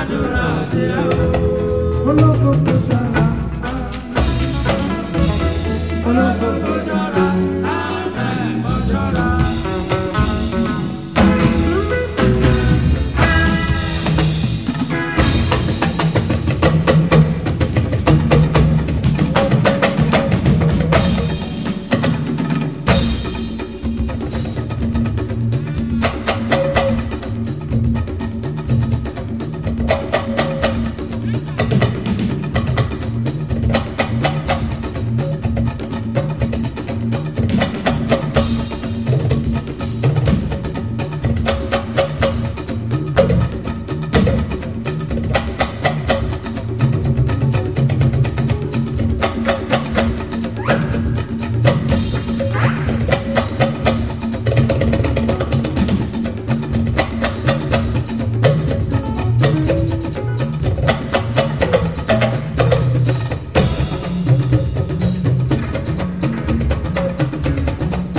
àdúrà sí o.